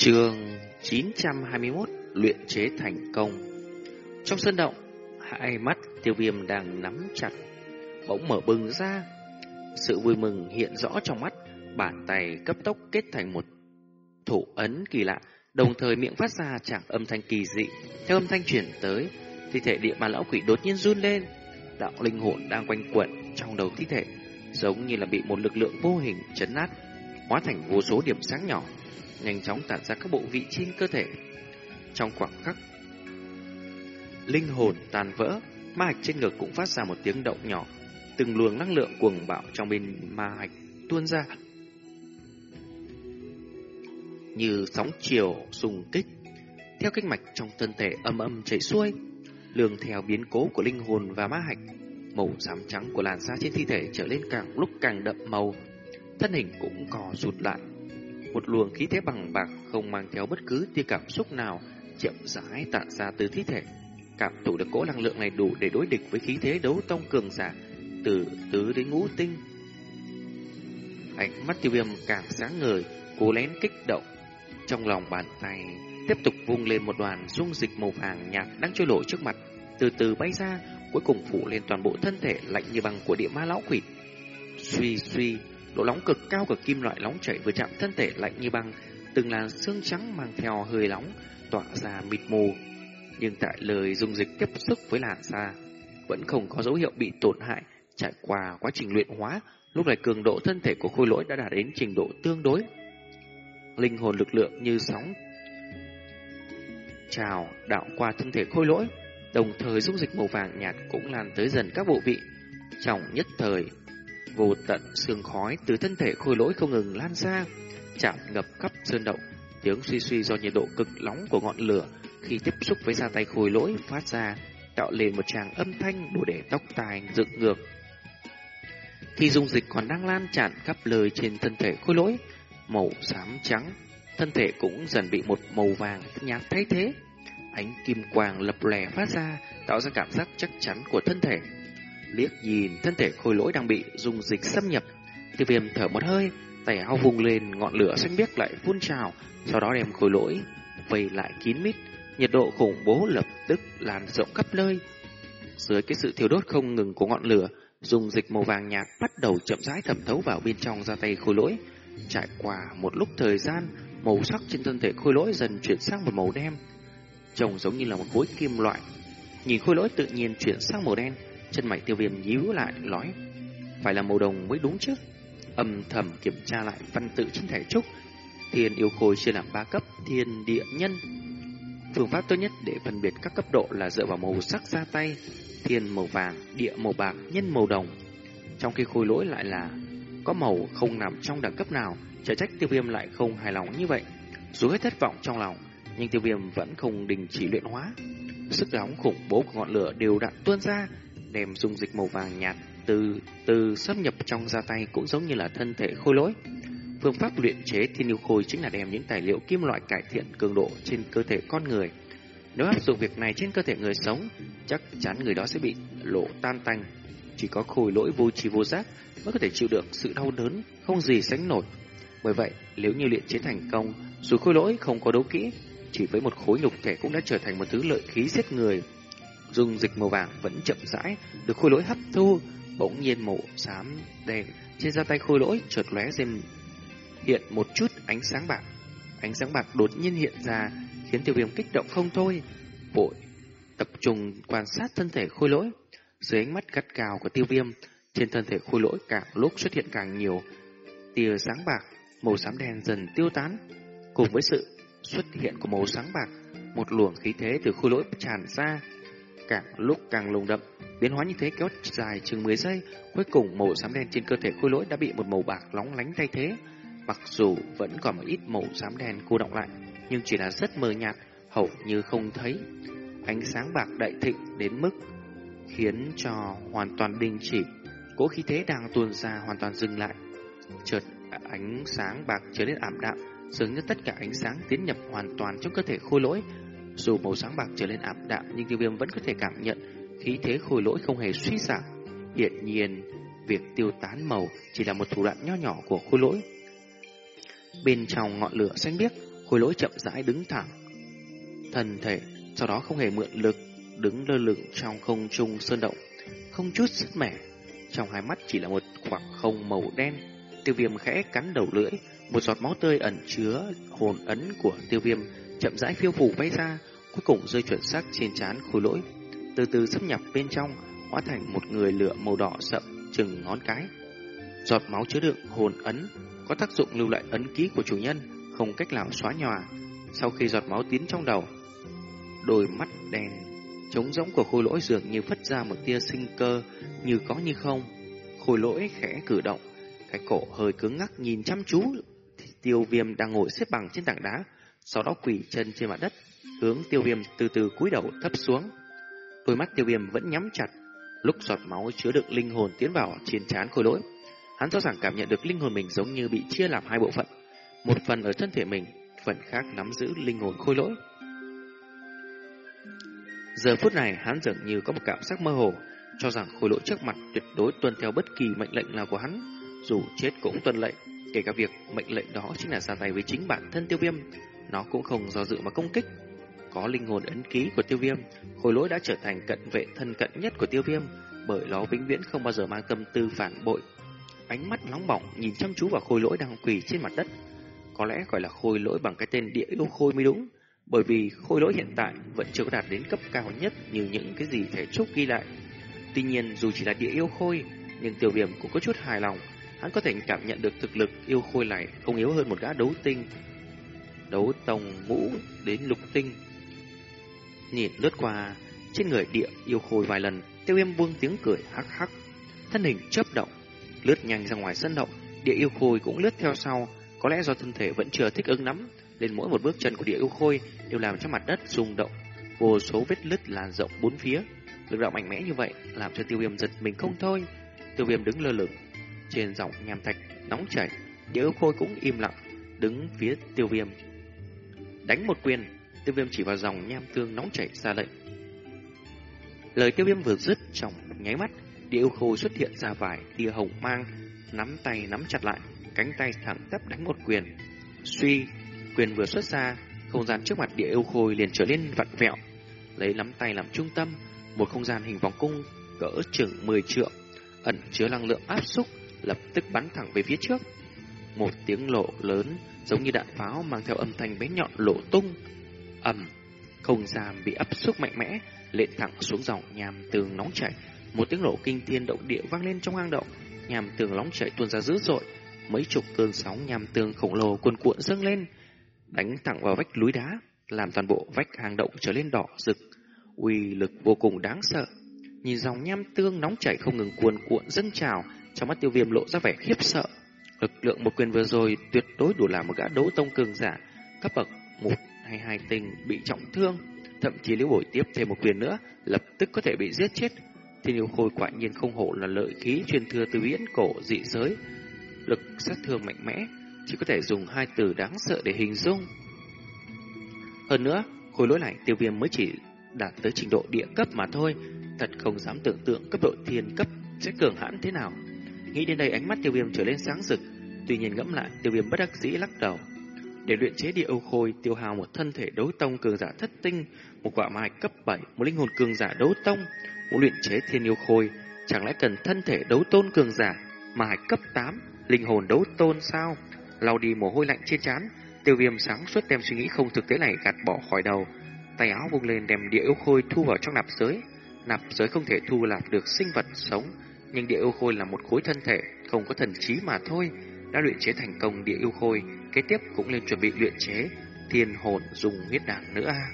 Trường 921 Luyện chế thành công. Trong sân động, Hai mắt tiêu viêm đang nắm chặt, Bỗng mở bừng ra. Sự vui mừng hiện rõ trong mắt, Bàn tay cấp tốc kết thành một thủ ấn kỳ lạ, Đồng thời miệng phát ra chẳng âm thanh kỳ dị. Theo âm thanh chuyển tới, Thi thể địa ma lão quỷ đột nhiên run lên. Đạo linh hồn đang quanh quẩn trong đầu thi thể, Giống như là bị một lực lượng vô hình chấn nát Hóa thành vô số điểm sáng nhỏ nhanh chóng tản ra các bộ vị trên cơ thể. Trong khoảng khắc, linh hồn tan vỡ, ma hạch trên ngực cũng phát ra một tiếng động nhỏ, từng luồng năng lượng cuồng bạo trong bên ma hạch tuôn ra. Như sóng chiều xung kích, theo kinh mạch trong thân thể âm âm chảy xuôi, lường theo biến cố của linh hồn và ma hạch, màu xám trắng của làn da trên thi thể trở lên càng lúc càng đậm màu, thân hình cũng cò rụt lại, một luồng khí thế bằng bạc không mang theo bất cứ tia cảm xúc nào chậm rãi tản ra từ thi thể. Cảm thụ được cỗ năng lượng này đủ để đối địch với khí thế đấu tông cường giả từ tứ đến ngũ tinh. Ánh mắt tiêu viêm càng sáng ngời, cố lén kích động. Trong lòng bàn tay tiếp tục vung lên một đoàn dung dịch màu vàng nhạt đang trôi nổi trước mặt, từ từ bay ra, cuối cùng phủ lên toàn bộ thân thể lạnh như băng của địa ma lão quỷ. Suy suy, Độ nóng cực cao của kim loại nóng chảy vừa chạm thân thể lạnh như băng, từng làn xương trắng mang theo hơi nóng tỏa ra mịt mù. Nhưng tại lời dung dịch tiếp xúc với làn da, vẫn không có dấu hiệu bị tổn hại. Trải qua quá trình luyện hóa, lúc này cường độ thân thể của khôi lỗi đã đạt đến trình độ tương đối. Linh hồn lực lượng như sóng trào đạo qua thân thể khôi lỗi, đồng thời dung dịch màu vàng nhạt cũng lan tới dần các bộ vị. Trong nhất thời, Vô tận sương khói từ thân thể khôi lỗi không ngừng lan ra, chạm ngập khắp sơn động. Tiếng suy suy do nhiệt độ cực nóng của ngọn lửa khi tiếp xúc với da tay khôi lỗi phát ra, tạo lên một tràng âm thanh đủ để tóc tai dựng ngược. Khi dung dịch còn đang lan tràn khắp lời trên thân thể khôi lỗi, màu xám trắng, thân thể cũng dần bị một màu vàng nhạt thay thế. Ánh kim quang lập lè phát ra, tạo ra cảm giác chắc chắn của thân thể liếc nhìn thân thể khôi lỗi đang bị dung dịch xâm nhập. Tiêu viêm thở một hơi, tay áo vùng lên ngọn lửa xanh biếc lại phun trào, sau đó đem khôi lỗi vây lại kín mít, nhiệt độ khủng bố lập tức lan rộng khắp nơi. Dưới cái sự thiêu đốt không ngừng của ngọn lửa, dung dịch màu vàng nhạt bắt đầu chậm rãi thẩm thấu vào bên trong da tay khôi lỗi. Trải qua một lúc thời gian, màu sắc trên thân thể khôi lỗi dần chuyển sang một màu đen, trông giống như là một khối kim loại. Nhìn khôi lỗi tự nhiên chuyển sang màu đen, Chân mày tiêu viêm nhíu lại nói Phải là màu đồng mới đúng chứ? Âm thầm kiểm tra lại văn tự trên thẻ trúc. Thiên yêu khôi chia làm ba cấp Thiên địa nhân. Phương pháp tốt nhất để phân biệt các cấp độ là dựa vào màu sắc ra tay Thiên màu vàng, địa màu bạc, nhân màu đồng. Trong khi khôi lỗi lại là Có màu không nằm trong đẳng cấp nào Trở trách tiêu viêm lại không hài lòng như vậy. Dù hết thất vọng trong lòng Nhưng tiêu viêm vẫn không đình chỉ luyện hóa. Sức nóng khủng bố của ngọn lửa đều đặn tuôn ra đem dung dịch màu vàng nhạt từ từ xâm nhập trong da tay cũng giống như là thân thể khôi lỗi. Phương pháp luyện chế thiên yêu khôi chính là đem những tài liệu kim loại cải thiện cường độ trên cơ thể con người. Nếu áp dụng việc này trên cơ thể người sống, chắc chắn người đó sẽ bị lộ tan tành. Chỉ có khôi lỗi vô tri vô giác mới có thể chịu được sự đau đớn không gì sánh nổi. Bởi vậy, nếu như luyện chế thành công, dù khôi lỗi không có đấu kỹ, chỉ với một khối nhục thể cũng đã trở thành một thứ lợi khí giết người dung dịch màu vàng vẫn chậm rãi được khôi lỗi hấp thu, bỗng nhiên màu xám đen trên da tay khôi lỗi chợt lóe lên hiện một chút ánh sáng bạc. Ánh sáng bạc đột nhiên hiện ra khiến tiêu viêm kích động không thôi, vội tập trung quan sát thân thể khôi lỗi. Dưới ánh mắt gắt cao của tiêu viêm, trên thân thể khôi lỗi càng lúc xuất hiện càng nhiều tia sáng bạc, màu xám đen dần tiêu tán. Cùng với sự xuất hiện của màu sáng bạc, một luồng khí thế từ khôi lỗi tràn ra, càng lúc càng lùng đậm. Biến hóa như thế kéo dài chừng 10 giây, cuối cùng màu xám đen trên cơ thể khôi lỗi đã bị một màu bạc lóng lánh thay thế. Mặc dù vẫn còn một ít màu xám đen cô động lại, nhưng chỉ là rất mờ nhạt, hầu như không thấy. Ánh sáng bạc đại thịnh đến mức khiến cho hoàn toàn đình chỉ. Cố khí thế đang tuôn ra hoàn toàn dừng lại. Chợt à, ánh sáng bạc trở nên ảm đạm, dường như tất cả ánh sáng tiến nhập hoàn toàn trong cơ thể khôi lỗi, dù màu sáng bạc trở lên ảm đạm nhưng tiêu viêm vẫn có thể cảm nhận khí thế khôi lỗi không hề suy giảm. Hiện nhiên, việc tiêu tán màu chỉ là một thủ đoạn nho nhỏ của khôi lỗi. Bên trong ngọn lửa xanh biếc, khôi lỗi chậm rãi đứng thẳng. Thân thể, sau đó không hề mượn lực, đứng lơ lửng trong không trung sơn động, không chút sức mẻ. Trong hai mắt chỉ là một khoảng không màu đen. Tiêu viêm khẽ cắn đầu lưỡi, một giọt máu tươi ẩn chứa hồn ấn của tiêu viêm chậm rãi phiêu phù bay ra, cuối cùng rơi chuẩn xác trên trán khôi lỗi, từ từ xâm nhập bên trong, hóa thành một người lửa màu đỏ sậm chừng ngón cái. Giọt máu chứa đựng hồn ấn có tác dụng lưu lại ấn ký của chủ nhân, không cách nào xóa nhòa. Sau khi giọt máu tiến trong đầu, đôi mắt đen trống rỗng của khôi lỗi dường như phất ra một tia sinh cơ, như có như không. Khôi lỗi khẽ cử động, cái cổ hơi cứng ngắc nhìn chăm chú. Tiêu viêm đang ngồi xếp bằng trên tảng đá, sau đó quỳ chân trên mặt đất, hướng tiêu viêm từ từ cúi đầu thấp xuống. Đôi mắt tiêu viêm vẫn nhắm chặt, lúc giọt máu chứa đựng linh hồn tiến vào trên trán khôi lỗi. Hắn rõ ràng cảm nhận được linh hồn mình giống như bị chia làm hai bộ phận. Một phần ở thân thể mình, phần khác nắm giữ linh hồn khôi lỗi. Giờ phút này hắn dường như có một cảm giác mơ hồ, cho rằng khôi lỗi trước mặt tuyệt đối tuân theo bất kỳ mệnh lệnh nào của hắn, dù chết cũng tuân lệnh, kể cả việc mệnh lệnh đó chính là ra tay với chính bản thân tiêu viêm, nó cũng không do dự mà công kích. Có linh hồn ấn ký của tiêu viêm, khôi lỗi đã trở thành cận vệ thân cận nhất của tiêu viêm, bởi nó vĩnh viễn không bao giờ mang tâm tư phản bội. Ánh mắt nóng bỏng nhìn chăm chú vào khôi lỗi đang quỳ trên mặt đất. Có lẽ gọi là khôi lỗi bằng cái tên địa yêu khôi mới đúng, bởi vì khôi lỗi hiện tại vẫn chưa có đạt đến cấp cao nhất như những cái gì thể trúc ghi lại. Tuy nhiên dù chỉ là địa yêu khôi, nhưng tiêu viêm cũng có chút hài lòng, hắn có thể cảm nhận được thực lực yêu khôi này không yếu hơn một gã đấu tinh đấu tông ngũ đến lục tinh. Nhìn lướt qua trên người địa yêu khôi vài lần, tiêu viêm buông tiếng cười hắc hắc. Thân hình chớp động, lướt nhanh ra ngoài sân động, địa yêu khôi cũng lướt theo sau, có lẽ do thân thể vẫn chưa thích ứng lắm, nên mỗi một bước chân của địa yêu khôi đều làm cho mặt đất rung động, vô số vết lứt lan rộng bốn phía. Lực đạo mạnh mẽ như vậy làm cho tiêu viêm giật mình không thôi. Tiêu viêm đứng lơ lửng trên dòng nham thạch nóng chảy, địa yêu khôi cũng im lặng đứng phía tiêu viêm Đánh một quyền, tiêu viêm chỉ vào dòng nham tương nóng chảy ra lệnh. Lời tiêu viêm vừa dứt trong nháy mắt, địa yêu khôi xuất hiện ra vài tia hồng mang, nắm tay nắm chặt lại, cánh tay thẳng tắp đánh một quyền. Suy, quyền vừa xuất ra, không gian trước mặt địa yêu khôi liền trở nên vặn vẹo. Lấy nắm tay làm trung tâm, một không gian hình vòng cung cỡ chừng 10 trượng, ẩn chứa năng lượng áp xúc, lập tức bắn thẳng về phía trước. Một tiếng lộ lớn giống như đạn pháo mang theo âm thanh bé nhọn lộ tung. ầm, không gian bị áp suất mạnh mẽ, lện thẳng xuống dòng nhàm tường nóng chảy. Một tiếng nổ kinh thiên động địa vang lên trong hang động, nhàm tường nóng chảy tuôn ra dữ dội, mấy chục cơn sóng nhàm tường khổng lồ cuồn cuộn dâng lên, đánh thẳng vào vách núi đá, làm toàn bộ vách hang động trở lên đỏ rực, uy lực vô cùng đáng sợ. Nhìn dòng nham tương nóng chảy không ngừng cuồn cuộn dâng trào, trong mắt Tiêu Viêm lộ ra vẻ khiếp sợ. Lực lượng một quyền vừa rồi tuyệt đối đủ làm một gã đấu tông cường giả cấp bậc một hay hai tinh bị trọng thương, thậm chí nếu bổi tiếp thêm một quyền nữa, lập tức có thể bị giết chết. Thiên yêu khôi quả nhiên không hổ là lợi khí truyền thừa từ viễn cổ dị giới, lực sát thương mạnh mẽ, chỉ có thể dùng hai từ đáng sợ để hình dung. Hơn nữa, khối lỗi này tiêu viêm mới chỉ đạt tới trình độ địa cấp mà thôi, thật không dám tưởng tượng cấp độ thiên cấp sẽ cường hãn thế nào. Nghĩ đến đây ánh mắt tiêu viêm trở lên sáng rực, tuy nhiên ngẫm lại tiêu viêm bất đắc dĩ lắc đầu. Để luyện chế địa âu khôi tiêu hào một thân thể đấu tông cường giả thất tinh, một quả mai cấp 7, một linh hồn cường giả đấu tông, một luyện chế thiên yêu khôi, chẳng lẽ cần thân thể đấu tôn cường giả, mai cấp 8, linh hồn đấu tôn sao? Lau đi mồ hôi lạnh trên trán, tiêu viêm sáng suốt đem suy nghĩ không thực tế này gạt bỏ khỏi đầu. Tay áo vung lên đem địa yêu khôi thu vào trong nạp giới. Nạp giới không thể thu lạp được sinh vật sống, nhưng địa yêu khôi là một khối thân thể, không có thần trí mà thôi. Đã luyện chế thành công địa yêu khôi, kế tiếp cũng lên chuẩn bị luyện chế thiên hồn dùng huyết đàn nữa a.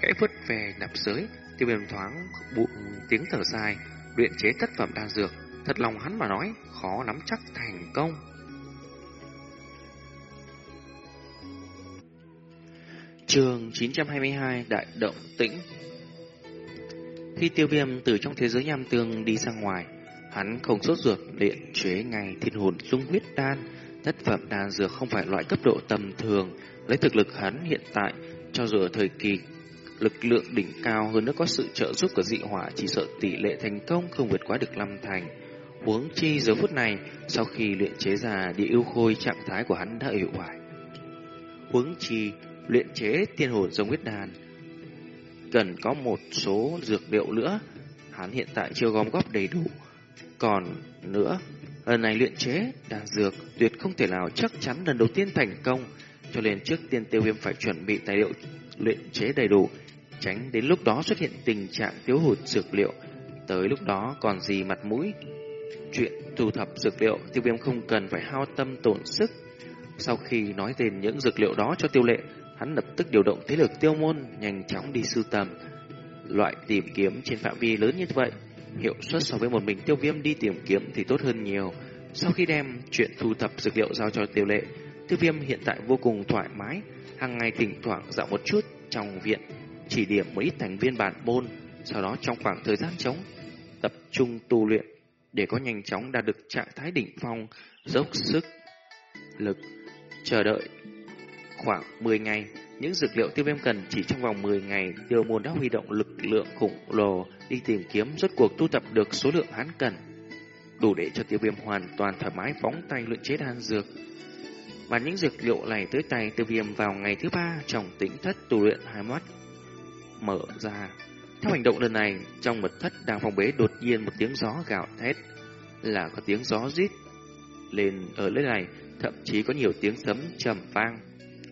Khẽ vứt về nạp giới, tiêu viêm thoáng bụng tiếng thở dài, luyện chế thất phẩm đan dược. Thật lòng hắn mà nói, khó nắm chắc thành công. Trường 922 Đại Động Tĩnh Khi tiêu viêm từ trong thế giới nham tương đi ra ngoài, Hắn không sốt ruột luyện chế ngay thiên hồn dung huyết đan. Thất phẩm đan dược không phải loại cấp độ tầm thường. Lấy thực lực hắn hiện tại, cho dù ở thời kỳ lực lượng đỉnh cao hơn nữa có sự trợ giúp của dị hỏa chỉ sợ tỷ lệ thành công không vượt quá được năm thành. Huống chi giờ phút này, sau khi luyện chế ra địa yêu khôi trạng thái của hắn đã hiệu quả. huống chi luyện chế tiên hồn giống huyết đàn. Cần có một số dược liệu nữa, hắn hiện tại chưa gom góp đầy đủ. Còn nữa, lần này luyện chế đan dược tuyệt không thể nào chắc chắn lần đầu tiên thành công, cho nên trước tiên tiêu viêm phải chuẩn bị tài liệu luyện chế đầy đủ, tránh đến lúc đó xuất hiện tình trạng thiếu hụt dược liệu. Tới lúc đó còn gì mặt mũi. Chuyện thu thập dược liệu, tiêu viêm không cần phải hao tâm tổn sức. Sau khi nói tên những dược liệu đó cho tiêu lệ, hắn lập tức điều động thế lực tiêu môn, nhanh chóng đi sưu tầm. Loại tìm kiếm trên phạm vi lớn như vậy, hiệu suất so với một mình tiêu viêm đi tìm kiếm thì tốt hơn nhiều. Sau khi đem chuyện thu thập dược liệu giao cho tiêu lệ, tiêu viêm hiện tại vô cùng thoải mái, hàng ngày thỉnh thoảng dạo một chút trong viện, chỉ điểm một ít thành viên bản môn, sau đó trong khoảng thời gian trống, tập trung tu luyện để có nhanh chóng đạt được trạng thái đỉnh phong, dốc sức lực chờ đợi khoảng 10 ngày. Những dược liệu tiêu viêm cần chỉ trong vòng 10 ngày, tiêu môn đã huy động lực lượng khủng lồ đi tìm kiếm rốt cuộc thu thập được số lượng hắn cần. Đủ để cho tiêu viêm hoàn toàn thoải mái phóng tay luyện chế đan dược. Và những dược liệu này tới tay tiêu viêm vào ngày thứ ba trong tĩnh thất tu luyện hai mắt mở ra. Theo hành động lần này, trong mật thất đang phòng bế đột nhiên một tiếng gió gào thét, là có tiếng gió rít lên ở nơi này, thậm chí có nhiều tiếng sấm trầm vang.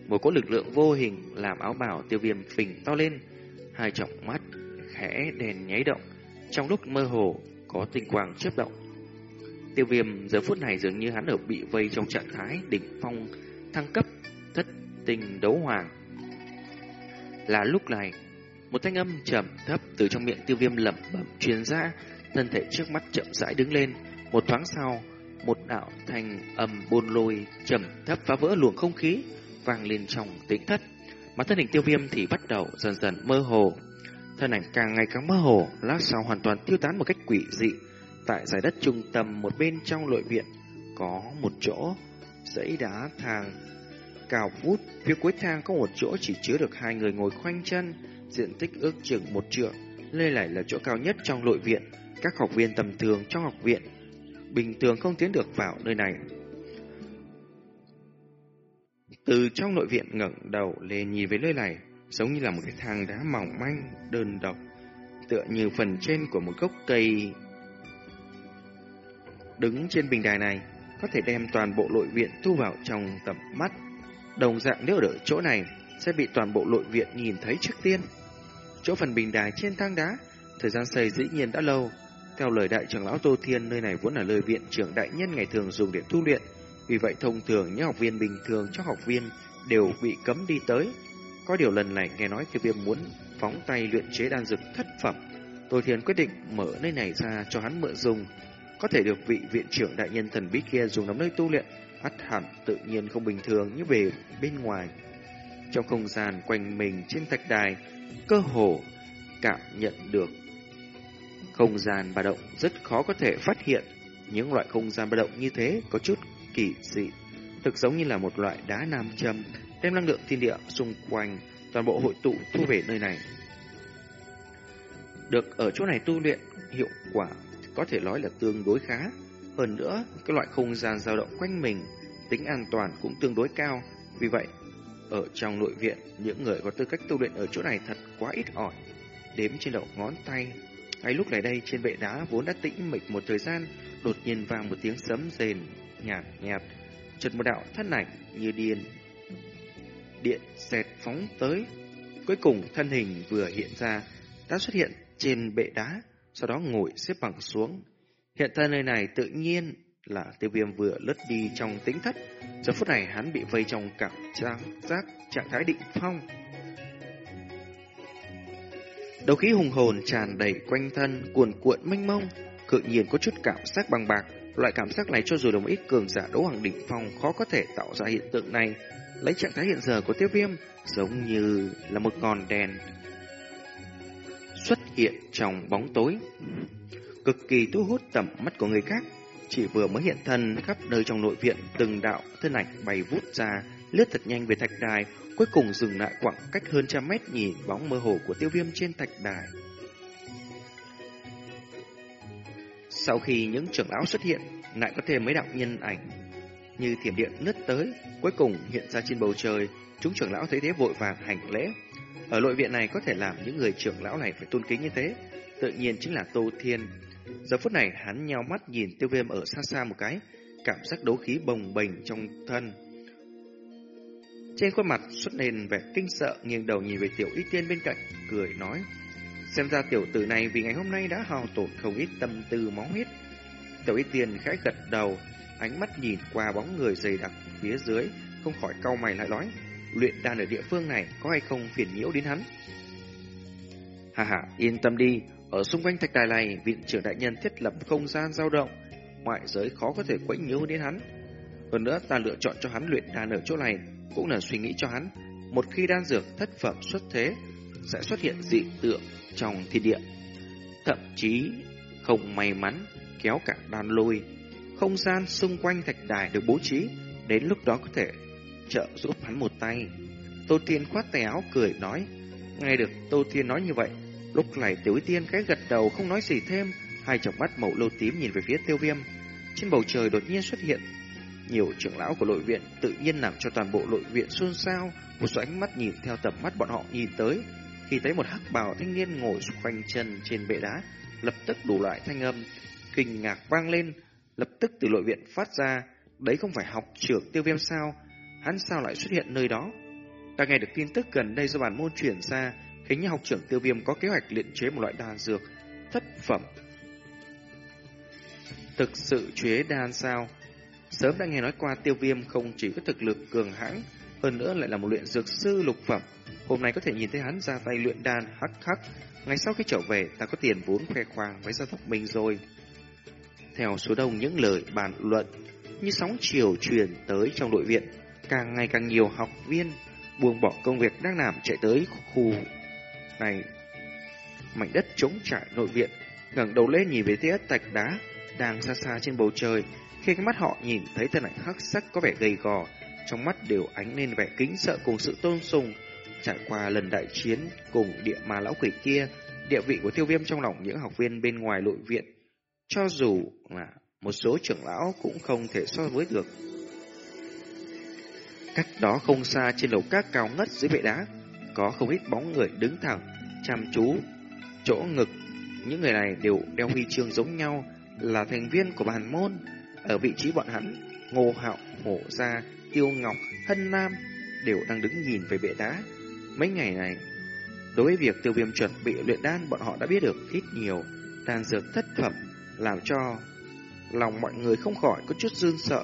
Một cỗ lực lượng vô hình làm áo bào tiêu viêm phình to lên, hai trọng mắt khẽ đèn nháy động, trong lúc mơ hồ có tinh quang chớp động. Tiêu viêm giờ phút này dường như hắn ở bị vây trong trạng thái đỉnh phong thăng cấp thất tình đấu hoàng. Là lúc này, một thanh âm trầm thấp từ trong miệng tiêu viêm lẩm bẩm truyền ra, thân thể trước mắt chậm rãi đứng lên, một thoáng sau, một đạo thanh âm bôn lôi trầm thấp phá vỡ luồng không khí vang lên trong tĩnh thất, mà thân hình tiêu viêm thì bắt đầu dần dần mơ hồ. Thân ảnh càng ngày càng mơ hồ, lát sau hoàn toàn tiêu tán một cách quỷ dị. Tại giải đất trung tâm một bên trong nội viện có một chỗ dãy đá thang cao vút, phía cuối thang có một chỗ chỉ chứa được hai người ngồi khoanh chân, diện tích ước chừng một trượng. Lê lại là chỗ cao nhất trong nội viện, các học viên tầm thường trong học viện bình thường không tiến được vào nơi này. Từ trong nội viện ngẩng đầu lên nhìn với nơi này, giống như là một cái thang đá mỏng manh, đơn độc, tựa như phần trên của một gốc cây. Đứng trên bình đài này, có thể đem toàn bộ nội viện thu vào trong tầm mắt. Đồng dạng nếu ở chỗ này, sẽ bị toàn bộ nội viện nhìn thấy trước tiên. Chỗ phần bình đài trên thang đá, thời gian xây dĩ nhiên đã lâu. Theo lời đại trưởng lão Tô Thiên, nơi này vốn là nơi viện trưởng đại nhân ngày thường dùng để tu luyện. Vì vậy thông thường những học viên bình thường cho học viên đều bị cấm đi tới. Có điều lần này nghe nói tiêu viêm muốn phóng tay luyện chế đan dược thất phẩm. Tô Thiên quyết định mở nơi này ra cho hắn mượn dùng. Có thể được vị viện trưởng đại nhân thần bí kia dùng làm nơi tu luyện, ắt hẳn tự nhiên không bình thường như về bên ngoài. Trong không gian quanh mình trên thạch đài, cơ hồ cảm nhận được không gian ba động rất khó có thể phát hiện. Những loại không gian ba động như thế có chút kỳ dị, thực giống như là một loại đá nam châm, đem năng lượng thiên địa xung quanh toàn bộ hội tụ thu về nơi này. Được ở chỗ này tu luyện, hiệu quả có thể nói là tương đối khá. Hơn nữa, cái loại không gian dao động quanh mình, tính an toàn cũng tương đối cao. Vì vậy, ở trong nội viện, những người có tư cách tu luyện ở chỗ này thật quá ít ỏi. Đếm trên đầu ngón tay. Ngay lúc này đây, trên bệ đá vốn đã tĩnh mịch một thời gian, đột nhiên vang một tiếng sấm rền, nhạt nhạt. Chợt một đạo thân ảnh như điên. Điện xẹt phóng tới. Cuối cùng thân hình vừa hiện ra, đã xuất hiện trên bệ đá, sau đó ngồi xếp bằng xuống. Hiện thân nơi này tự nhiên là tiêu viêm vừa lướt đi trong tính thất. Giờ phút này hắn bị vây trong cảm giác, giác trạng thái định phong. Đầu khí hùng hồn tràn đầy quanh thân, cuồn cuộn mênh mông, cự nhiên có chút cảm giác bằng bạc. Loại cảm giác này cho dù đồng ít cường giả đấu hoàng đỉnh phong khó có thể tạo ra hiện tượng này. Lấy trạng thái hiện giờ của tiêu viêm giống như là một ngọn đèn xuất hiện trong bóng tối. Cực kỳ thu hút tầm mắt của người khác. Chỉ vừa mới hiện thân khắp nơi trong nội viện từng đạo thân ảnh bay vút ra, lướt thật nhanh về thạch đài, cuối cùng dừng lại khoảng cách hơn trăm mét nhìn bóng mơ hồ của tiêu viêm trên thạch đài. Sau khi những trưởng lão xuất hiện, lại có thêm mấy đạo nhân ảnh như thiểm điện nứt tới, cuối cùng hiện ra trên bầu trời. Chúng trưởng lão thấy thế vội vàng hành lễ. Ở nội viện này có thể làm những người trưởng lão này phải tôn kính như thế, tự nhiên chính là Tô Thiên. Giờ phút này hắn nheo mắt nhìn tiêu viêm ở xa xa một cái, cảm giác đấu khí bồng bềnh trong thân. Trên khuôn mặt xuất lên vẻ kinh sợ, nghiêng đầu nhìn về tiểu y tiên bên cạnh, cười nói. Xem ra tiểu tử này vì ngày hôm nay đã hào tổn không ít tâm tư máu huyết. Tiểu y tiên khẽ gật đầu, ánh mắt nhìn qua bóng người dày đặc phía dưới, không khỏi cau mày lại nói. Luyện đan ở địa phương này có hay không phiền nhiễu đến hắn? Hà hà, yên tâm đi, ở xung quanh thạch đài này, viện trưởng đại nhân thiết lập không gian dao động, ngoại giới khó có thể quấy nhiễu đến hắn. Hơn nữa, ta lựa chọn cho hắn luyện đan ở chỗ này cũng là suy nghĩ cho hắn. Một khi đan dược thất phẩm xuất thế, sẽ xuất hiện dị tượng trong thiên địa. Thậm chí không may mắn kéo cả đan lôi. Không gian xung quanh thạch đài được bố trí, đến lúc đó có thể trợ giúp hắn một tay. Tô Thiên khoát tay áo cười nói, nghe được Tô Thiên nói như vậy, lúc này Tiểu Tiên cái gật đầu không nói gì thêm, hai tròng mắt màu lô tím nhìn về phía Tiêu Viêm. Trên bầu trời đột nhiên xuất hiện nhiều trưởng lão của nội viện tự nhiên làm cho toàn bộ nội viện xôn xao, một số ánh mắt nhìn theo tầm mắt bọn họ nhìn tới, khi thấy một hắc bào thanh niên ngồi khoanh chân trên bệ đá, lập tức đủ loại thanh âm kinh ngạc vang lên, lập tức từ nội viện phát ra, đấy không phải học trưởng Tiêu Viêm sao? Hắn sao lại xuất hiện nơi đó? Ta nghe được tin tức gần đây do bản môn chuyển ra, hình như học trưởng Tiêu Viêm có kế hoạch luyện chế một loại đan dược thất phẩm. Thực sự chế đan sao? Sớm đã nghe nói qua tiêu viêm không chỉ có thực lực cường hãng, hơn nữa lại là một luyện dược sư lục phẩm. Hôm nay có thể nhìn thấy hắn ra tay luyện đan hắc hắc. Ngày sau khi trở về, ta có tiền vốn khoe khoang với gia tộc mình rồi. Theo số đông những lời bàn luận, như sóng chiều truyền tới trong đội viện, càng ngày càng nhiều học viên buông bỏ công việc đang làm chạy tới khu này. Mảnh đất trống trải nội viện, ngẩng đầu lên nhìn về phía tạch đá đang xa xa trên bầu trời, khi cái mắt họ nhìn thấy thân ảnh hắc sắc có vẻ gầy gò, trong mắt đều ánh lên vẻ kính sợ cùng sự tôn sùng. Trải qua lần đại chiến cùng địa ma lão quỷ kia, địa vị của tiêu viêm trong lòng những học viên bên ngoài nội viện, cho dù là một số trưởng lão cũng không thể so với được. Cách đó không xa trên lầu các cao ngất dưới bệ đá, có không ít bóng người đứng thẳng, chăm chú, chỗ ngực. Những người này đều đeo huy chương giống nhau, là thành viên của bàn môn. Ở vị trí bọn hắn, Ngô Hạo, Hổ Gia, Tiêu Ngọc, Hân Nam đều đang đứng nhìn về bệ đá. Mấy ngày này, đối với việc tiêu viêm chuẩn bị luyện đan, bọn họ đã biết được ít nhiều đan dược thất phẩm, làm cho lòng mọi người không khỏi có chút run sợ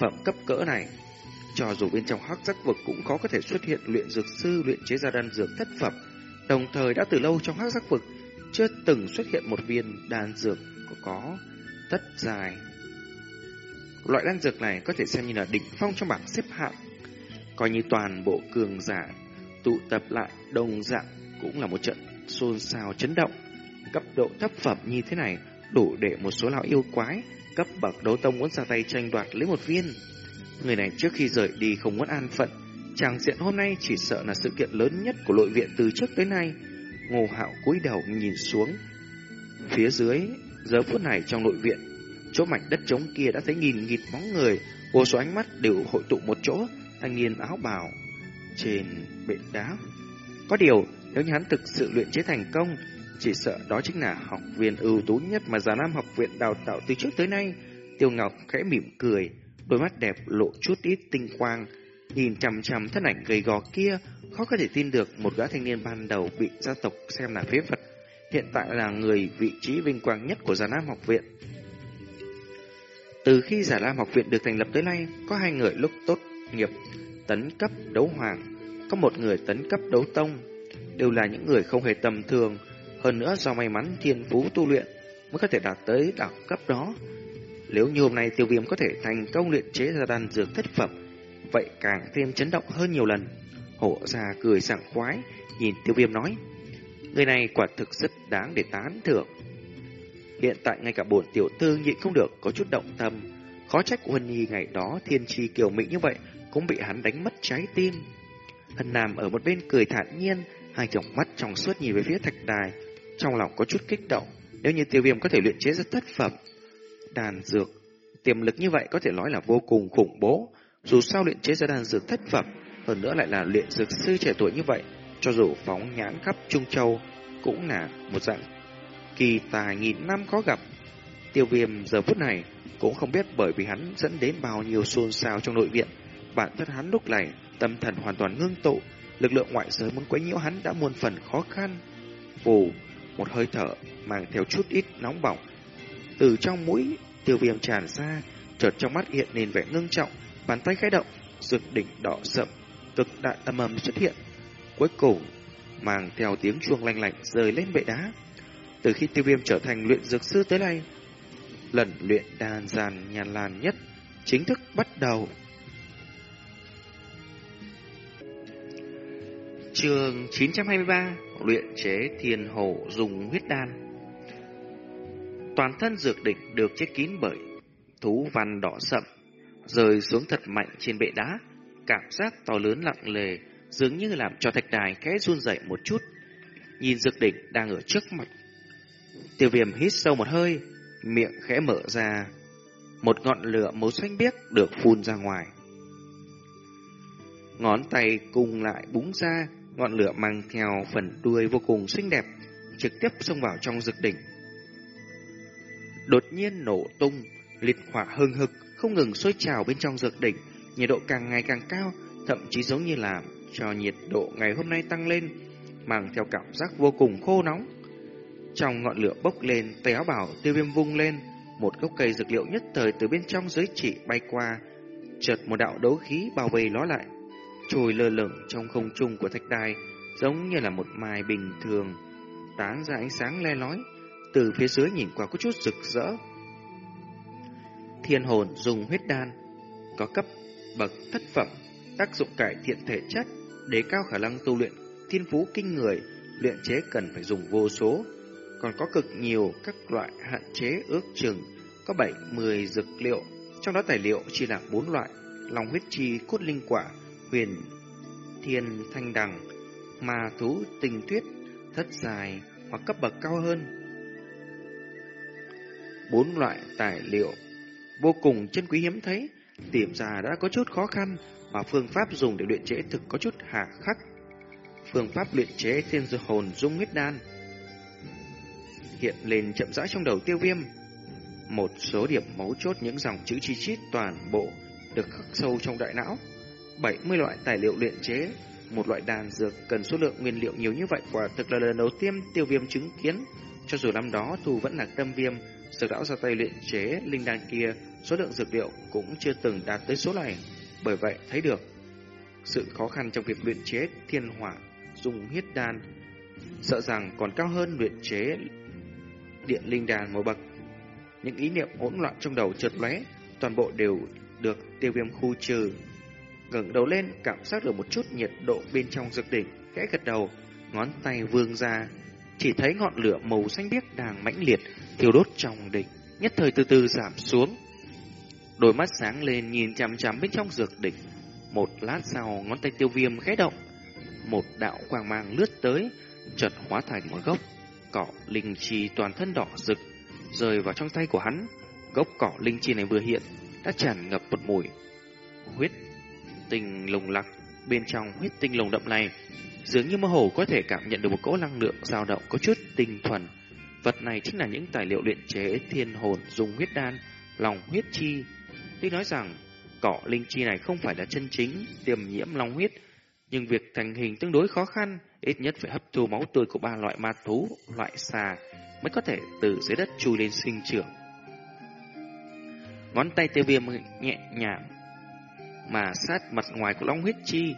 phẩm cấp cỡ này. Cho dù bên trong hắc giác vực cũng khó có thể xuất hiện luyện dược sư luyện chế ra đan dược thất phẩm, đồng thời đã từ lâu trong hắc giác vực chưa từng xuất hiện một viên đan dược có tất dài Loại đan dược này có thể xem như là đỉnh phong trong bảng xếp hạng. Coi như toàn bộ cường giả tụ tập lại đồng dạng cũng là một trận xôn xao chấn động. Cấp độ thấp phẩm như thế này đủ để một số lão yêu quái cấp bậc đấu tông muốn ra tay tranh đoạt lấy một viên. Người này trước khi rời đi không muốn an phận, chàng diện hôm nay chỉ sợ là sự kiện lớn nhất của nội viện từ trước tới nay. Ngô Hạo cúi đầu nhìn xuống phía dưới, giờ phút này trong nội viện Chỗ mảnh đất trống kia đã thấy nghìn nghịt bóng người, vô số ánh mắt đều hội tụ một chỗ, thanh niên áo bào trên bệ đá. Có điều, nếu như hắn thực sự luyện chế thành công, chỉ sợ đó chính là học viên ưu tú nhất mà Già Nam học viện đào tạo từ trước tới nay. Tiêu Ngọc khẽ mỉm cười, đôi mắt đẹp lộ chút ít tinh quang, nhìn chằm chằm thân ảnh gầy gò kia, khó có thể tin được một gã thanh niên ban đầu bị gia tộc xem là phế vật, hiện tại là người vị trí vinh quang nhất của Già Nam học viện. Từ khi Già Nam học viện được thành lập tới nay, có hai người lúc tốt nghiệp tấn cấp đấu hoàng, có một người tấn cấp đấu tông, đều là những người không hề tầm thường, hơn nữa do may mắn thiên phú tu luyện mới có thể đạt tới đẳng cấp đó. Nếu như hôm nay tiêu viêm có thể thành công luyện chế ra đan dược thất phẩm, vậy càng thêm chấn động hơn nhiều lần. Hổ già cười sảng khoái, nhìn tiêu viêm nói, người này quả thực rất đáng để tán thưởng. Hiện tại ngay cả bổn tiểu thư nhịn không được có chút động tâm. Khó trách Huân Nhi ngày đó thiên tri kiều mỹ như vậy cũng bị hắn đánh mất trái tim. Hân Nam ở một bên cười thản nhiên, hai tròng mắt trong suốt nhìn về phía thạch đài, trong lòng có chút kích động. Nếu như tiêu viêm có thể luyện chế ra thất phẩm, đàn dược, Tiềm lực như vậy có thể nói là vô cùng khủng bố. Dù sao luyện chế ra đàn dược thất phẩm, hơn nữa lại là luyện dược sư trẻ tuổi như vậy, cho dù phóng nhãn khắp Trung Châu cũng là một dạng kỳ tài nghìn năm khó gặp. Tiêu viêm giờ phút này cũng không biết bởi vì hắn dẫn đến bao nhiêu xôn xao trong nội viện. Bản thân hắn lúc này tâm thần hoàn toàn ngưng tụ, lực lượng ngoại giới muốn quấy nhiễu hắn đã muôn phần khó khăn. Phù một hơi thở mang theo chút ít nóng bỏng. Từ trong mũi, tiêu viêm tràn ra, chợt trong mắt hiện lên vẻ ngưng trọng, bàn tay khẽ động, dược đỉnh đỏ sậm, cực đại âm ầm xuất hiện. Cuối cùng, mang theo tiếng chuông lanh lạnh rơi lên bệ đá. Từ khi tiêu viêm trở thành luyện dược sư tới nay, lần luyện đan giàn nhàn lan nhất chính thức bắt đầu. Trường 923 Luyện chế thiên hổ dùng huyết đan. Toàn thân dược địch được che kín bởi thú văn đỏ sậm, rơi xuống thật mạnh trên bệ đá. Cảm giác to lớn lặng lề, dường như làm cho thạch đài khẽ run rẩy một chút. Nhìn dược địch đang ở trước mặt. Tiêu viêm hít sâu một hơi, miệng khẽ mở ra. Một ngọn lửa màu xanh biếc được phun ra ngoài. Ngón tay cùng lại búng ra ngọn lửa mang theo phần đuôi vô cùng xinh đẹp, trực tiếp xông vào trong dực đỉnh. Đột nhiên nổ tung, liệt hỏa hưng hực, không ngừng sôi trào bên trong dược đỉnh, nhiệt độ càng ngày càng cao, thậm chí giống như là cho nhiệt độ ngày hôm nay tăng lên, mang theo cảm giác vô cùng khô nóng. Trong ngọn lửa bốc lên, tay áo bảo tiêu viêm vung lên, một gốc cây dược liệu nhất thời từ bên trong giới chỉ bay qua, chợt một đạo đấu khí bao vây nó lại trôi lơ lửng trong không trung của thạch đài, giống như là một mai bình thường, tán ra ánh sáng le lói, từ phía dưới nhìn qua có chút rực rỡ. Thiên hồn dùng huyết đan, có cấp bậc thất phẩm, tác dụng cải thiện thể chất, để cao khả năng tu luyện, thiên phú kinh người, luyện chế cần phải dùng vô số, còn có cực nhiều các loại hạn chế ước chừng, có 7-10 dược liệu, trong đó tài liệu chỉ là 4 loại, lòng huyết chi, cốt linh quả, huyền thiên thanh đằng, ma thú tình tuyết, thất dài hoặc cấp bậc cao hơn. Bốn loại tài liệu vô cùng chân quý hiếm thấy, tìm ra đã có chút khó khăn, mà phương pháp dùng để luyện chế thực có chút hà khắc. Phương pháp luyện chế thiên dược hồn dung huyết đan hiện lên chậm rãi trong đầu tiêu viêm. Một số điểm mấu chốt những dòng chữ chi chít toàn bộ được khắc sâu trong đại não. 70 loại tài liệu luyện chế, một loại đàn dược cần số lượng nguyên liệu nhiều như vậy quả thực là lần đầu tiên tiêu viêm chứng kiến. Cho dù năm đó thù vẫn là tâm viêm, dược lão ra tay luyện chế linh đan kia, số lượng dược liệu cũng chưa từng đạt tới số này. Bởi vậy thấy được sự khó khăn trong việc luyện chế thiên hỏa dùng huyết đan, sợ rằng còn cao hơn luyện chế điện linh đan một bậc. Những ý niệm hỗn loạn trong đầu chợt lóe, toàn bộ đều được tiêu viêm khu trừ ngẩng đầu lên cảm giác được một chút nhiệt độ bên trong dược đỉnh, khẽ gật đầu, ngón tay vươn ra, chỉ thấy ngọn lửa màu xanh biếc đang mãnh liệt thiêu đốt trong đỉnh, nhất thời từ từ giảm xuống. Đôi mắt sáng lên nhìn chằm chằm bên trong dược đỉnh, một lát sau ngón tay tiêu viêm khẽ động, một đạo quang mang lướt tới, chợt hóa thành một gốc cỏ linh chi toàn thân đỏ rực rơi vào trong tay của hắn. Gốc cỏ linh chi này vừa hiện đã tràn ngập một mùi huyết tinh lồng lặc bên trong huyết tinh lồng đậm này dường như mơ hồ có thể cảm nhận được một cỗ năng lượng dao động có chút tinh thuần. Vật này chính là những tài liệu luyện chế thiên hồn dùng huyết đan, lòng huyết chi. Tuy nói rằng cỏ linh chi này không phải là chân chính tiềm nhiễm long huyết, nhưng việc thành hình tương đối khó khăn, ít nhất phải hấp thu máu tươi của ba loại ma thú, loại xà mới có thể từ dưới đất chui lên sinh trưởng. Ngón tay tiêu viêm nhẹ nhàng mà sát mặt ngoài của long huyết chi.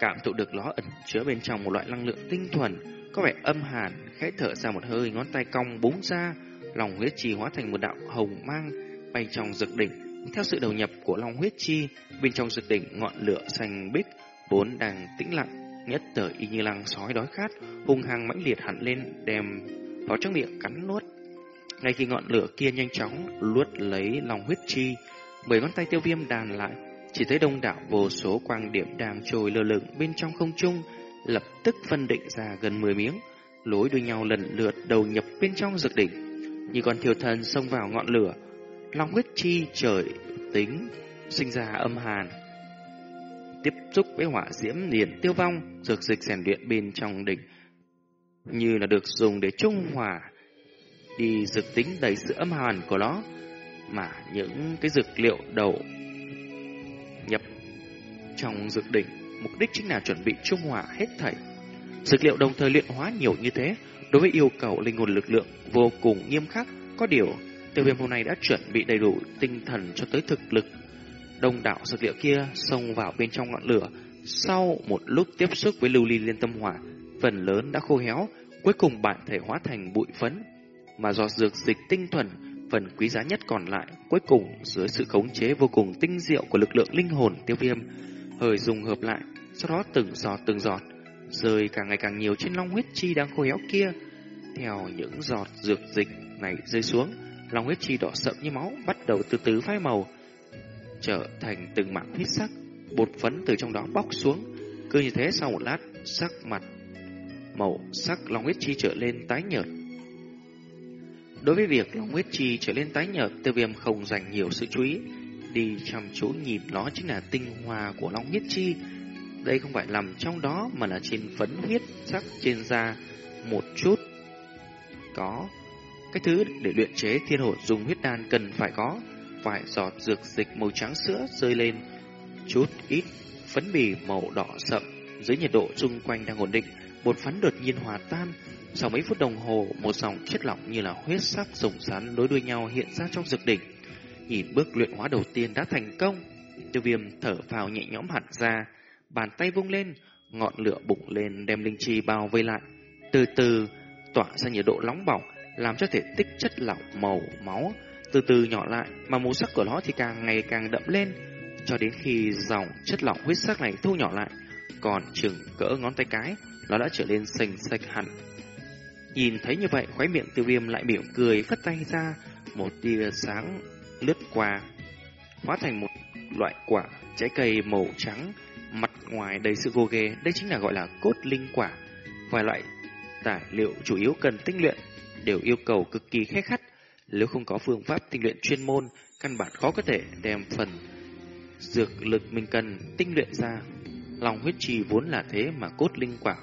Cảm thụ được nó ẩn chứa bên trong một loại năng lượng tinh thuần, có vẻ âm hàn, khẽ thở ra một hơi, ngón tay cong búng ra, lòng huyết chi hóa thành một đạo hồng mang bay trong rực đỉnh. Theo sự đầu nhập của long huyết chi, bên trong rực đỉnh ngọn lửa xanh bích vốn đang tĩnh lặng, nhất thời y như lăng sói đói khát, hung hăng mãnh liệt hẳn lên đem vào trong miệng cắn nuốt. Ngay khi ngọn lửa kia nhanh chóng luốt lấy lòng huyết chi, mười ngón tay tiêu viêm đàn lại, chỉ thấy đông đảo vô số quang điểm đang trôi lơ lửng bên trong không trung, lập tức phân định ra gần 10 miếng, lối đuôi nhau lần lượt đầu nhập bên trong dược đỉnh. Như con thiêu thần xông vào ngọn lửa, long huyết chi trời tính sinh ra âm hàn. Tiếp xúc với hỏa diễm liền tiêu vong, dược dịch rèn luyện bên trong đỉnh như là được dùng để trung hòa đi dược tính đầy sự âm hàn của nó mà những cái dược liệu đầu trong dược đỉnh mục đích chính là chuẩn bị trung hòa hết thảy. Dược liệu đồng thời luyện hóa nhiều như thế đối với yêu cầu linh hồn lực lượng vô cùng nghiêm khắc. Có điều tiêu viêm hôm nay đã chuẩn bị đầy đủ tinh thần cho tới thực lực. Đông đảo dược liệu kia xông vào bên trong ngọn lửa. Sau một lúc tiếp xúc với lưu ly liên tâm hỏa phần lớn đã khô héo cuối cùng bản thể hóa thành bụi phấn. Mà do dược dịch tinh thuần, phần quý giá nhất còn lại, cuối cùng dưới sự khống chế vô cùng tinh diệu của lực lượng linh hồn tiêu viêm, hơi dùng hợp lại, sau đó từng giọt từng giọt, rơi càng ngày càng nhiều trên long huyết chi đang khô héo kia. Theo những giọt dược dịch này rơi xuống, long huyết chi đỏ sậm như máu bắt đầu từ từ phai màu, trở thành từng mảng huyết sắc, bột phấn từ trong đó bóc xuống. Cứ như thế sau một lát, sắc mặt màu sắc long huyết chi trở lên tái nhợt, Đối với việc long huyết chi trở lên tái nhợt, tiêu viêm không dành nhiều sự chú ý. Đi chăm chú nhìn nó chính là tinh hoa của long huyết chi. Đây không phải nằm trong đó mà là trên phấn huyết sắc trên da một chút. Có. Cái thứ để luyện chế thiên hồn dùng huyết đan cần phải có. Vài giọt dược dịch màu trắng sữa rơi lên. Chút ít phấn bì màu đỏ sậm dưới nhiệt độ xung quanh đang ổn định. Bột phấn đột nhiên hòa tan, sau mấy phút đồng hồ, một dòng chất lỏng như là huyết sắc rồng rắn đối đuôi nhau hiện ra trong dược đỉnh. Nhìn bước luyện hóa đầu tiên đã thành công, tiêu viêm thở vào nhẹ nhõm hẳn ra, bàn tay vung lên, ngọn lửa bùng lên đem linh chi bao vây lại. Từ từ tỏa ra nhiệt độ nóng bỏng, làm cho thể tích chất lỏng màu máu từ từ nhỏ lại, mà màu sắc của nó thì càng ngày càng đậm lên, cho đến khi dòng chất lỏng huyết sắc này thu nhỏ lại, còn chừng cỡ ngón tay cái, nó đã trở nên xanh sạch hẳn. Nhìn thấy như vậy, khóe miệng tiêu viêm lại mỉm cười, phất tay ra, một tia sáng lướt qua, hóa thành một loại quả trái cây màu trắng, mặt ngoài đầy sự gồ ghề, đây chính là gọi là cốt linh quả. Vài loại tài liệu chủ yếu cần tinh luyện đều yêu cầu cực kỳ khét khắt, nếu không có phương pháp tinh luyện chuyên môn, căn bản khó có thể đem phần dược lực mình cần tinh luyện ra. Lòng huyết trì vốn là thế mà cốt linh quả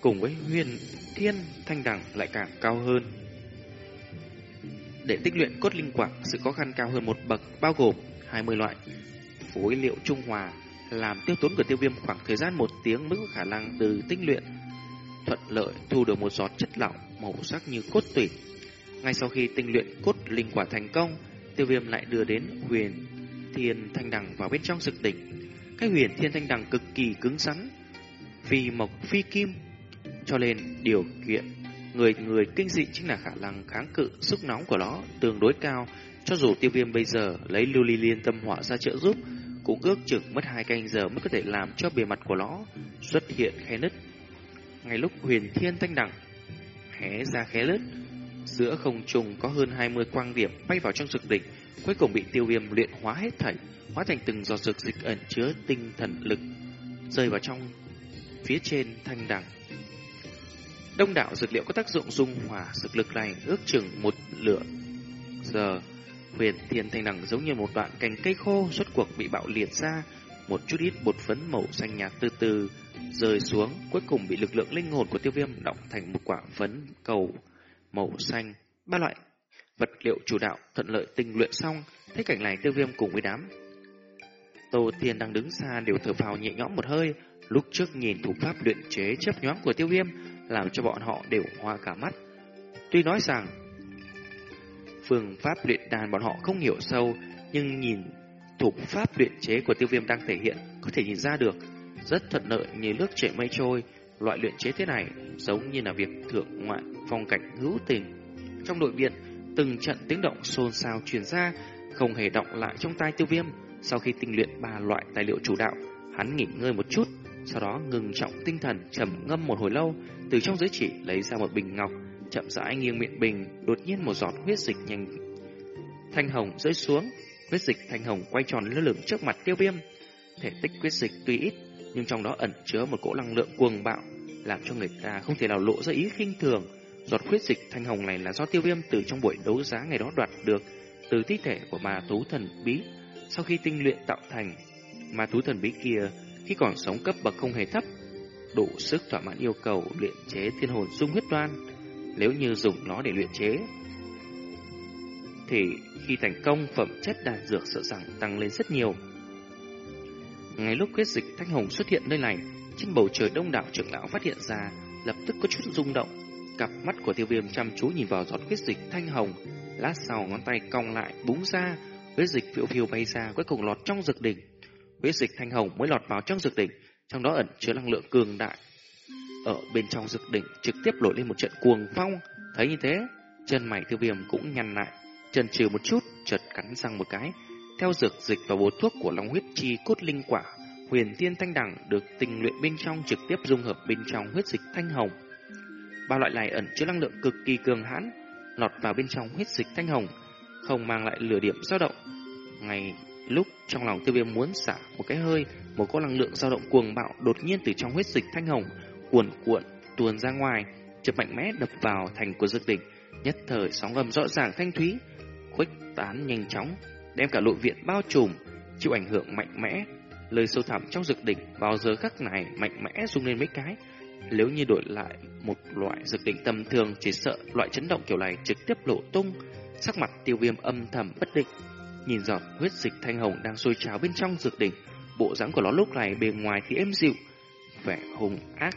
cùng với huyền thiên thanh đẳng lại càng cao hơn. Để tích luyện cốt linh quả, sự khó khăn cao hơn một bậc bao gồm 20 loại phối liệu trung hòa, làm tiêu tốn của tiêu viêm khoảng thời gian một tiếng mới có khả năng từ tinh luyện thuận lợi thu được một giọt chất lỏng màu sắc như cốt tủy. Ngay sau khi tinh luyện cốt linh quả thành công, tiêu viêm lại đưa đến huyền thiên thanh đằng vào bên trong sực tỉnh Cái huyền thiên thanh đằng cực kỳ cứng rắn, vì mộc phi kim cho nên điều kiện người người kinh dị chính là khả năng kháng cự sức nóng của nó tương đối cao. Cho dù tiêu viêm bây giờ lấy lưu ly liên tâm hỏa ra trợ giúp, cũng ước chừng mất hai canh giờ mới có thể làm cho bề mặt của nó xuất hiện khe nứt. Ngay lúc huyền thiên thanh đẳng hé ra khe nứt, giữa không trùng có hơn 20 quang điểm bay vào trong dược đỉnh, cuối cùng bị tiêu viêm luyện hóa hết thảy, hóa thành từng giọt dược dịch ẩn chứa tinh thần lực rơi vào trong phía trên thanh đẳng. Đông đảo dược liệu có tác dụng dung hòa dược lực này ước chừng một lửa giờ. Huyền thiên thanh đằng giống như một đoạn cành cây khô suốt cuộc bị bạo liệt ra, một chút ít bột phấn màu xanh nhạt từ từ rơi xuống, cuối cùng bị lực lượng linh hồn của tiêu viêm động thành một quả phấn cầu màu xanh. Ba loại vật liệu chủ đạo thuận lợi tinh luyện xong, thấy cảnh này tiêu viêm cùng với đám. Tô Thiên đang đứng xa đều thở phào nhẹ nhõm một hơi, lúc trước nhìn thủ pháp luyện chế chấp nhóm của tiêu viêm, làm cho bọn họ đều hoa cả mắt. Tuy nói rằng phương pháp luyện đàn bọn họ không hiểu sâu, nhưng nhìn thủ pháp luyện chế của tiêu viêm đang thể hiện có thể nhìn ra được rất thuận lợi như nước chảy mây trôi. Loại luyện chế thế này giống như là việc thượng ngoại phong cảnh hữu tình. Trong đội viện, từng trận tiếng động xôn xao truyền ra, không hề động lại trong tai tiêu viêm. Sau khi tinh luyện ba loại tài liệu chủ đạo, hắn nghỉ ngơi một chút, sau đó ngừng trọng tinh thần trầm ngâm một hồi lâu, từ trong giới chỉ lấy ra một bình ngọc, chậm rãi nghiêng miệng bình, đột nhiên một giọt huyết dịch nhanh thanh hồng rơi xuống, huyết dịch thanh hồng quay tròn lơ lửng trước mặt Tiêu Viêm. Thể tích huyết dịch tuy ít, nhưng trong đó ẩn chứa một cỗ năng lượng cuồng bạo, làm cho người ta không thể nào lộ ra ý khinh thường. Giọt huyết dịch thanh hồng này là do Tiêu Viêm từ trong buổi đấu giá ngày đó đoạt được, từ thi thể của ma thú thần bí sau khi tinh luyện tạo thành. Ma thú thần bí kia khi còn sống cấp bậc không hề thấp, đủ sức thỏa mãn yêu cầu luyện chế thiên hồn dung huyết đoan. Nếu như dùng nó để luyện chế, thì khi thành công phẩm chất đan dược sợ rằng tăng lên rất nhiều. Ngay lúc huyết dịch thanh hồng xuất hiện nơi này, trên bầu trời đông đảo trưởng lão phát hiện ra, lập tức có chút rung động. Cặp mắt của tiêu viêm chăm chú nhìn vào giọt huyết dịch thanh hồng, lát sau ngón tay cong lại búng ra, huyết dịch phiêu phiêu bay ra cuối cùng lọt trong dược đỉnh. Huyết dịch thanh hồng mới lọt vào trong dược đỉnh, trong đó ẩn chứa năng lượng cường đại. Ở bên trong dược đỉnh trực tiếp nổi lên một trận cuồng phong, thấy như thế, chân mày tiêu viêm cũng nhăn lại, chần chừ một chút, chợt cắn răng một cái, theo dược dịch và bột thuốc của Long huyết chi cốt linh quả, huyền tiên thanh đẳng được tinh luyện bên trong trực tiếp dung hợp bên trong huyết dịch thanh hồng. Ba loại này ẩn chứa năng lượng cực kỳ cường hãn, lọt vào bên trong huyết dịch thanh hồng, không mang lại lửa điểm dao động. ngày lúc trong lòng tiêu viêm muốn xả một cái hơi, một có năng lượng dao động cuồng bạo đột nhiên từ trong huyết dịch thanh hồng, cuồn cuộn, tuôn ra ngoài, chợt mạnh mẽ đập vào thành của dược đỉnh, nhất thời sóng âm rõ ràng thanh thúy, khuếch tán nhanh chóng, đem cả nội viện bao trùm, chịu ảnh hưởng mạnh mẽ. Lời sâu thẳm trong dược đỉnh vào giờ khắc này mạnh mẽ rung lên mấy cái. Nếu như đổi lại một loại dược đỉnh tầm thường, chỉ sợ loại chấn động kiểu này trực tiếp lộ tung. Sắc mặt tiêu viêm âm thầm bất định, nhìn giọt huyết dịch thanh hồng đang sôi trào bên trong dược đỉnh. Bộ dáng của nó lúc này bề ngoài thì êm dịu, vẻ hùng ác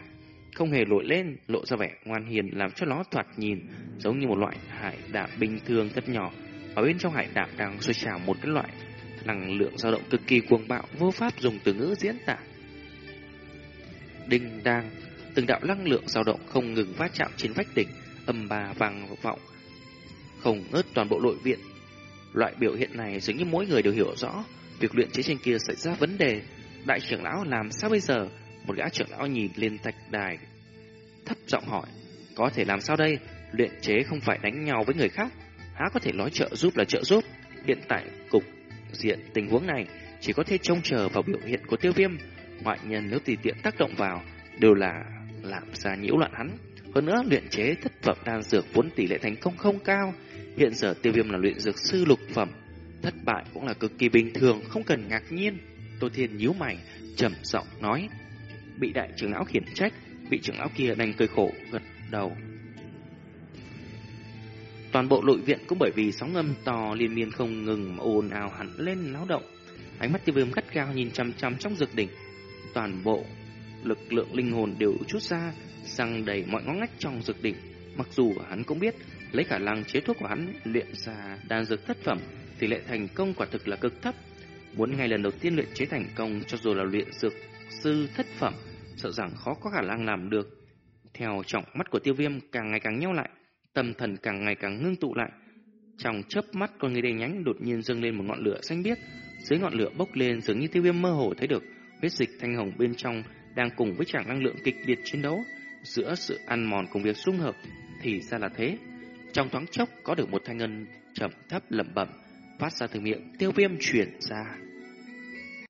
không hề nổi lên, lộ ra vẻ ngoan hiền làm cho nó thoạt nhìn giống như một loại hải đạm bình thường rất nhỏ ở bên trong hải đạm đang sôi trào một cái loại năng lượng dao động cực kỳ cuồng bạo, vô pháp dùng từ ngữ diễn tả. Đinh đang, từng đạo năng lượng dao động không ngừng va chạm trên vách đỉnh, âm ba vang vọng, không ngớt toàn bộ nội viện. Loại biểu hiện này dường như mỗi người đều hiểu rõ, việc luyện chế trên kia xảy ra vấn đề. Đại trưởng lão làm sao bây giờ? Một gã trưởng lão nhìn lên thạch đài, thấp giọng hỏi, có thể làm sao đây? Luyện chế không phải đánh nhau với người khác, há có thể nói trợ giúp là trợ giúp. Hiện tại cục diện tình huống này chỉ có thể trông chờ vào biểu hiện của tiêu viêm. Ngoại nhân nếu tùy tiện tác động vào đều là làm ra nhiễu loạn hắn. Hơn nữa luyện chế thất phẩm đan dược vốn tỷ lệ thành công không cao. Hiện giờ tiêu viêm là luyện dược sư lục phẩm. Thất bại cũng là cực kỳ bình thường, không cần ngạc nhiên. Tô Thiên nhíu mày, trầm giọng nói. Bị đại trưởng lão khiển trách, vị trưởng lão kia đành cười khổ, gật đầu. Toàn bộ nội viện cũng bởi vì sóng âm to liên miên không ngừng mà ồn ào hẳn lên náo động. Ánh mắt tiêu viêm gắt gao nhìn chăm chăm trong dược đỉnh. Toàn bộ lực lượng linh hồn đều chút ra, sang đầy mọi ngõ ngách trong dược đỉnh. Mặc dù hắn cũng biết, lấy khả năng chế thuốc của hắn luyện ra đan dược thất phẩm, tỷ lệ thành công quả thực là cực thấp. Muốn ngay lần đầu tiên luyện chế thành công cho dù là luyện dược sư thất phẩm, sợ rằng khó có khả năng làm được. Theo trọng mắt của tiêu viêm càng ngày càng nhau lại, tâm thần càng ngày càng ngưng tụ lại. Trong chớp mắt con người đen nhánh đột nhiên dâng lên một ngọn lửa xanh biếc, dưới ngọn lửa bốc lên dường như tiêu viêm mơ hồ thấy được huyết dịch thanh hồng bên trong đang cùng với trạng năng lượng kịch liệt chiến đấu giữa sự ăn mòn cùng việc xung hợp thì ra là thế. Trong thoáng chốc có được một thanh ngân trầm thấp lẩm bẩm, phát ra từ miệng tiêu viêm chuyển ra.